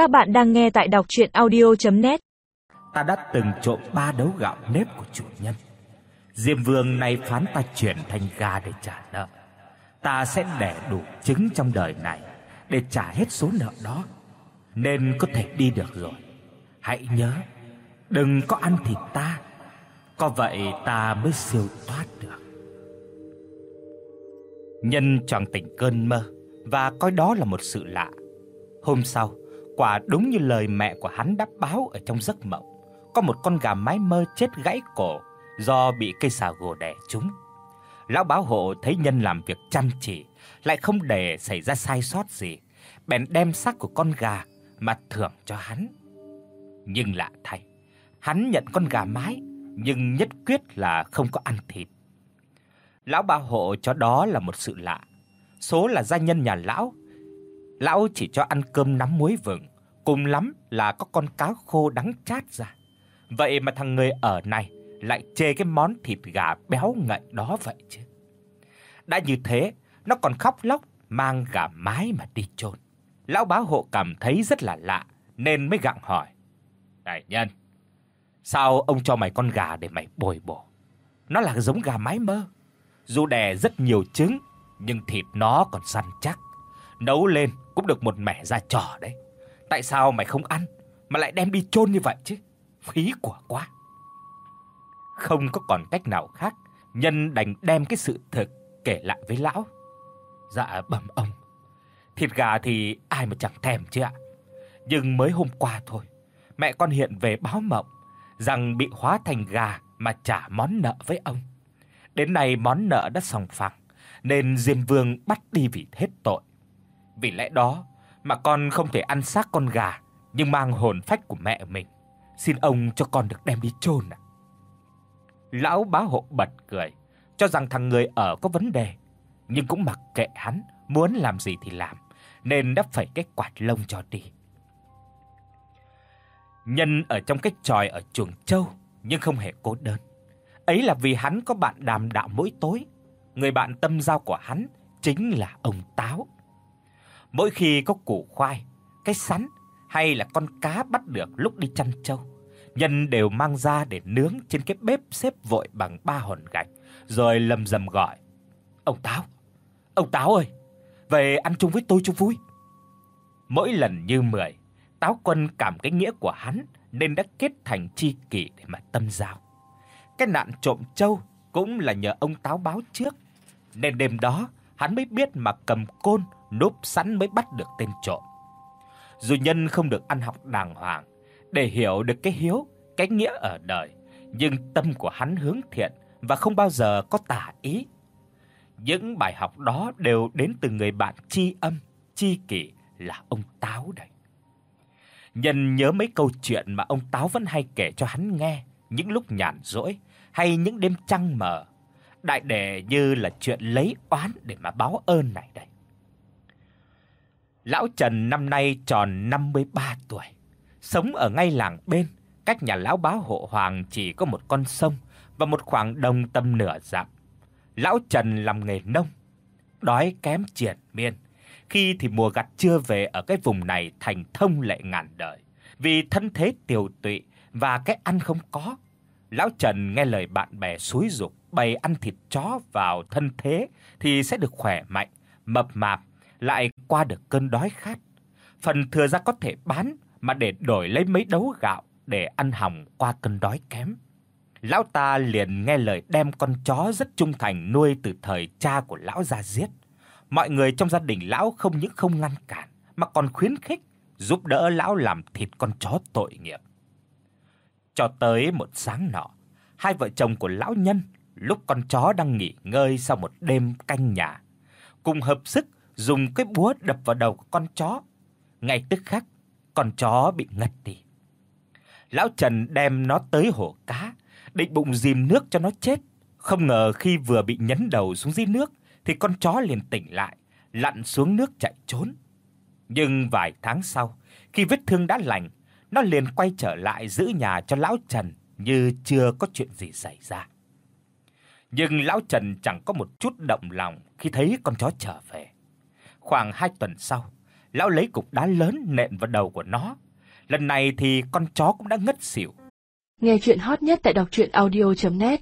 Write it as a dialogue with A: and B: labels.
A: Các bạn đang nghe tại đọc audio net
B: Ta đã từng trộm ba đấu gạo nếp của chủ nhân. Diêm Vương nay phán ta chuyển thành gà để trả nợ. Ta sẽ đẻ đủ trứng trong đời này để trả hết số nợ đó. Nên có thể đi được rồi. Hãy nhớ, đừng có ăn thịt ta. Có vậy ta mới siêu thoát được. Nhân choàng tỉnh cơn mơ và coi đó là một sự lạ. Hôm sau, quả đúng như lời mẹ của hắn đã báo ở trong giấc mộng, có một con gà mái mơ chết gãy cổ do bị cây xà gồ đè trúng. Lão báo hộ thấy nhân làm việc chăm chỉ, lại không để xảy ra sai sót gì, bèn đem xác của con gà mà thưởng cho hắn. Nhưng lạ thay, hắn nhận con gà mái nhưng nhất quyết là không có ăn thịt. Lão báo hộ cho đó là một sự lạ. Số là gia nhân nhà lão lão chỉ cho ăn cơm nắm muối vừng, cùng lắm là có con cá khô đắng chát ra. Vậy mà thằng người ở này lại chê cái món thịt gà béo ngậy đó vậy chứ. Đã như thế, nó còn khóc lóc mang gà mái mà đi chôn. Lão báo hộ cảm thấy rất là lạ nên mới gặng hỏi: "Đại nhân, sao ông cho mày con gà để mày bồi bổ? Nó là giống gà mái mơ, dù đẻ rất nhiều trứng nhưng thịt nó còn săn chắc nấu lên cũng được một mẻ ra trò đấy. Tại sao mày không ăn mà lại đem đi chôn như vậy chứ? Phí quả quá. Không có còn cách nào khác, nhân đành đem cái sự thật kể lại với lão. Dạ bẩm ông, thịt gà thì ai mà chẳng thèm chứ ạ. Nhưng mới hôm qua thôi, mẹ con hiện về báo mộng rằng bị hóa thành gà mà trả món nợ với ông. Đến nay món nợ đã xong phẳng, nên Diêm Vương bắt đi vì hết tội. Vì lẽ đó mà con không thể ăn xác con gà nhưng mang hồn phách của mẹ mình. Xin ông cho con được đem đi chôn ạ." Lão bá hộ bật cười, cho rằng thằng người ở có vấn đề, nhưng cũng mặc kệ hắn, muốn làm gì thì làm, nên đã phải cái quạt lông cho đi. Nhân ở trong cái tròi ở chuồng trâu nhưng không hề cô đơn. Ấy là vì hắn có bạn đàm đạo mỗi tối, người bạn tâm giao của hắn chính là ông Táo. Mỗi khi có củ khoai, cái sắn hay là con cá bắt được lúc đi chăn trâu, nhân đều mang ra để nướng trên cái bếp xếp vội bằng ba hòn gạch, rồi lầm rầm gọi: "Ông Táo, ông Táo ơi, về ăn chung với tôi cho vui." Mỗi lần như mười, Táo Quân cảm cái nghĩa của hắn nên đã kết thành tri kỷ để mà tâm giao. Cái nạn trộm trâu cũng là nhờ ông Táo báo trước, nên đêm đó hắn mới biết mà cầm côn núp sẵn mới bắt được tên trộm. Dù nhân không được ăn học đàng hoàng để hiểu được cái hiếu, cái nghĩa ở đời, nhưng tâm của hắn hướng thiện và không bao giờ có tà ý. Những bài học đó đều đến từ người bạn tri âm, tri kỷ là ông Táo đây. Nhân nhớ mấy câu chuyện mà ông Táo vẫn hay kể cho hắn nghe những lúc nhàn rỗi hay những đêm trăng mờ, đại để như là chuyện lấy oán để mà báo ơn này đây. Lão Trần năm nay tròn 53 tuổi, sống ở ngay làng bên, cách nhà lão bá hộ Hoàng chỉ có một con sông và một khoảng đồng tầm nửa dặm. Lão Trần làm nghề nông, đói kém triền miên. Khi thì mùa gặt chưa về ở cái vùng này thành thông lệ ngàn đời, vì thân thế tiều tụy và cái ăn không có. Lão Trần nghe lời bạn bè xúi dục bày ăn thịt chó vào thân thế thì sẽ được khỏe mạnh, mập mạp lại qua được cơn đói khát. Phần thừa ra có thể bán mà để đổi lấy mấy đấu gạo để ăn hỏng qua cơn đói kém. Lão ta liền nghe lời đem con chó rất trung thành nuôi từ thời cha của lão ra giết. Mọi người trong gia đình lão không những không ngăn cản mà còn khuyến khích giúp đỡ lão làm thịt con chó tội nghiệp. Cho tới một sáng nọ, hai vợ chồng của lão nhân lúc con chó đang nghỉ ngơi sau một đêm canh nhà, cùng hợp sức dùng cái búa đập vào đầu của con chó. Ngay tức khắc, con chó bị ngất đi. Lão Trần đem nó tới hồ cá, định bụng dìm nước cho nó chết. Không ngờ khi vừa bị nhấn đầu xuống dưới nước thì con chó liền tỉnh lại, lặn xuống nước chạy trốn. Nhưng vài tháng sau, khi vết thương đã lành, nó liền quay trở lại giữ nhà cho lão Trần như chưa có chuyện gì xảy ra. Nhưng lão Trần chẳng có một chút động lòng khi thấy con chó trở về. Khoảng 2 tuần sau, lão lấy cục đá lớn nện vào đầu của nó. Lần này thì con chó cũng đã ngất xỉu.
C: Nghe truyện hot nhất tại doctruyenaudio.net